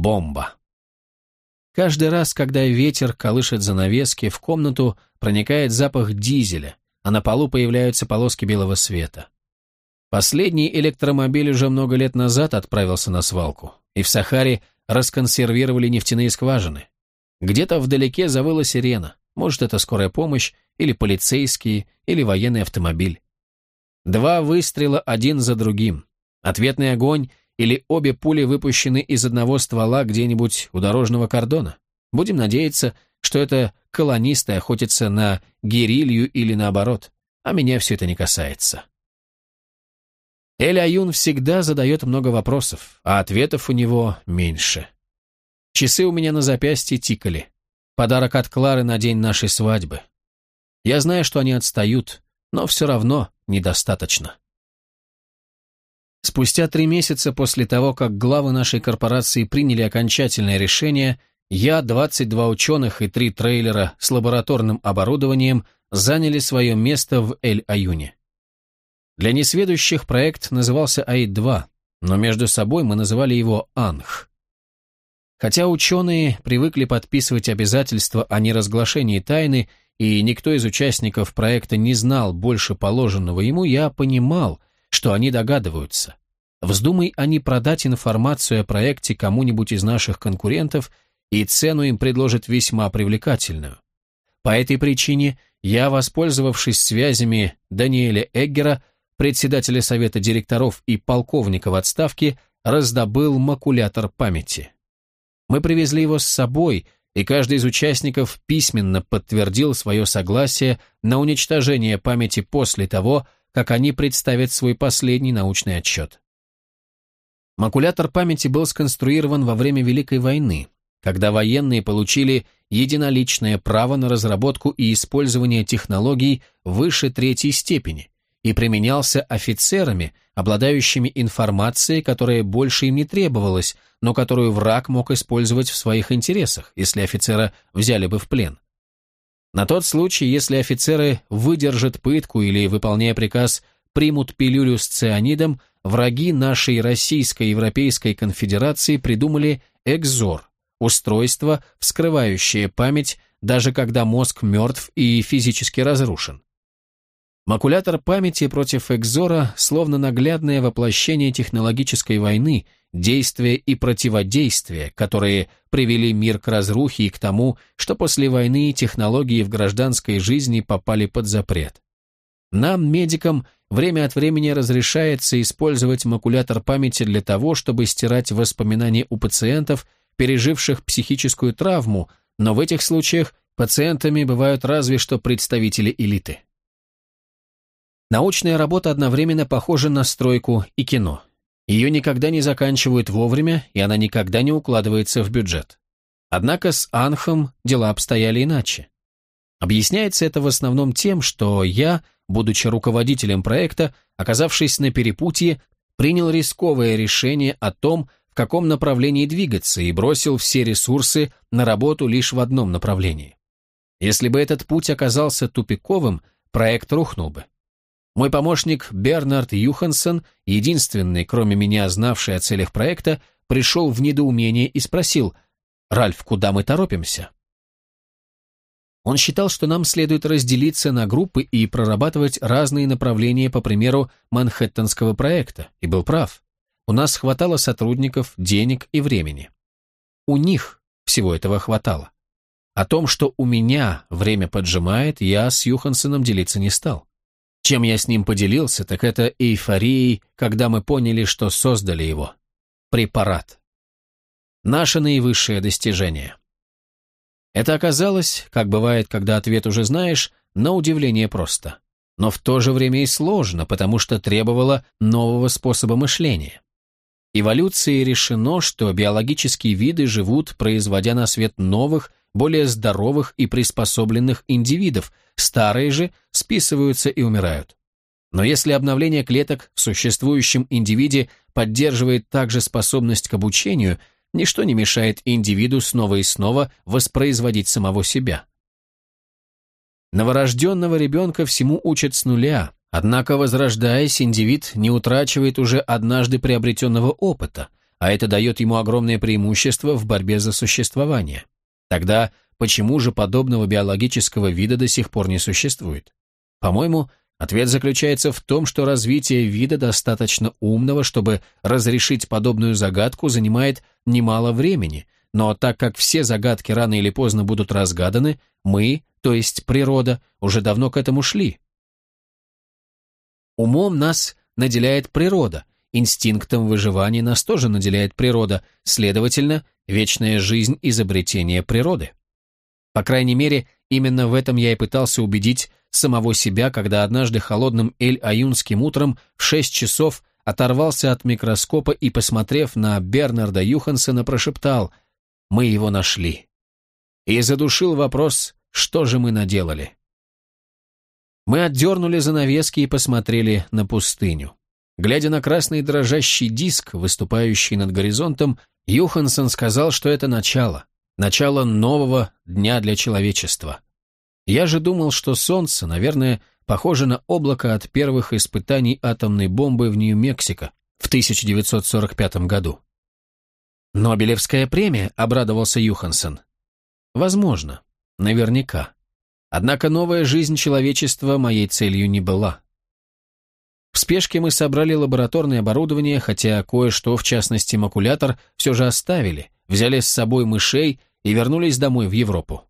Бомба. Каждый раз, когда ветер колышет занавески, в комнату проникает запах дизеля, а на полу появляются полоски белого света. Последний электромобиль уже много лет назад отправился на свалку, и в Сахаре расконсервировали нефтяные скважины. Где-то вдалеке завыла сирена, может, это скорая помощь, или полицейские, или военный автомобиль. Два выстрела один за другим. Ответный огонь или обе пули выпущены из одного ствола где-нибудь у дорожного кордона. Будем надеяться, что это колонисты охотятся на герилью или наоборот, а меня все это не касается. Эль Аюн всегда задает много вопросов, а ответов у него меньше. Часы у меня на запястье тикали. Подарок от Клары на день нашей свадьбы. Я знаю, что они отстают, но все равно недостаточно. Спустя три месяца после того, как главы нашей корпорации приняли окончательное решение, я, 22 ученых и три трейлера с лабораторным оборудованием заняли свое место в Эль-Аюне. Для несведущих проект назывался АИД-2, но между собой мы называли его АНХ. Хотя ученые привыкли подписывать обязательства о неразглашении тайны, и никто из участников проекта не знал больше положенного ему, я понимал – что они догадываются. Вздумай они продать информацию о проекте кому-нибудь из наших конкурентов, и цену им предложат весьма привлекательную. По этой причине я, воспользовавшись связями Даниэля Эггера, председателя совета директоров и полковника в отставке, раздобыл макулятор памяти. Мы привезли его с собой, и каждый из участников письменно подтвердил свое согласие на уничтожение памяти после того, как они представят свой последний научный отчет. Макулятор памяти был сконструирован во время Великой войны, когда военные получили единоличное право на разработку и использование технологий выше третьей степени и применялся офицерами, обладающими информацией, которая больше им не требовалась, но которую враг мог использовать в своих интересах, если офицера взяли бы в плен. На тот случай, если офицеры выдержат пытку или, выполняя приказ, примут пилюлю с цианидом, враги нашей Российской Европейской Конфедерации придумали экзор – устройство, вскрывающее память, даже когда мозг мертв и физически разрушен. Макулятор памяти против экзора словно наглядное воплощение технологической войны – действия и противодействия, которые привели мир к разрухе и к тому, что после войны технологии в гражданской жизни попали под запрет. Нам, медикам, время от времени разрешается использовать макулятор памяти для того, чтобы стирать воспоминания у пациентов, переживших психическую травму, но в этих случаях пациентами бывают разве что представители элиты. Научная работа одновременно похожа на стройку и кино. Ее никогда не заканчивают вовремя, и она никогда не укладывается в бюджет. Однако с Анхом дела обстояли иначе. Объясняется это в основном тем, что я, будучи руководителем проекта, оказавшись на перепутье, принял рисковое решение о том, в каком направлении двигаться, и бросил все ресурсы на работу лишь в одном направлении. Если бы этот путь оказался тупиковым, проект рухнул бы. Мой помощник Бернард Юхансон, единственный, кроме меня, знавший о целях проекта, пришел в недоумение и спросил, «Ральф, куда мы торопимся?» Он считал, что нам следует разделиться на группы и прорабатывать разные направления по примеру Манхэттенского проекта, и был прав. У нас хватало сотрудников, денег и времени. У них всего этого хватало. О том, что у меня время поджимает, я с Юхансоном делиться не стал. Чем я с ним поделился, так это эйфорией, когда мы поняли, что создали его. Препарат. Наше наивысшее достижение. Это оказалось, как бывает, когда ответ уже знаешь, на удивление просто. Но в то же время и сложно, потому что требовало нового способа мышления. Эволюцией решено, что биологические виды живут, производя на свет новых, более здоровых и приспособленных индивидов, старые же списываются и умирают. Но если обновление клеток в существующем индивиде поддерживает также способность к обучению, ничто не мешает индивиду снова и снова воспроизводить самого себя. Новорожденного ребенка всему учат с нуля, однако, возрождаясь, индивид не утрачивает уже однажды приобретенного опыта, а это дает ему огромное преимущество в борьбе за существование. Тогда почему же подобного биологического вида до сих пор не существует? По-моему, ответ заключается в том, что развитие вида достаточно умного, чтобы разрешить подобную загадку, занимает немало времени, но так как все загадки рано или поздно будут разгаданы, мы, то есть природа, уже давно к этому шли. Умом нас наделяет природа, инстинктом выживания нас тоже наделяет природа, следовательно, вечная жизнь изобретения природы. По крайней мере, именно в этом я и пытался убедить самого себя, когда однажды холодным эль-аюнским утром в шесть часов оторвался от микроскопа и, посмотрев на Бернарда Юхансена, прошептал «Мы его нашли». И задушил вопрос «Что же мы наделали?». Мы отдернули занавески и посмотрели на пустыню. Глядя на красный дрожащий диск, выступающий над горизонтом, Юхансон сказал, что это начало, начало нового дня для человечества. Я же думал, что Солнце, наверное, похоже на облако от первых испытаний атомной бомбы в Нью-Мексико в 1945 году. «Нобелевская премия», — обрадовался Юхансон. «Возможно. Наверняка. Однако новая жизнь человечества моей целью не была. В спешке мы собрали лабораторное оборудование, хотя кое-что, в частности макулятор, все же оставили, взяли с собой мышей и вернулись домой в Европу.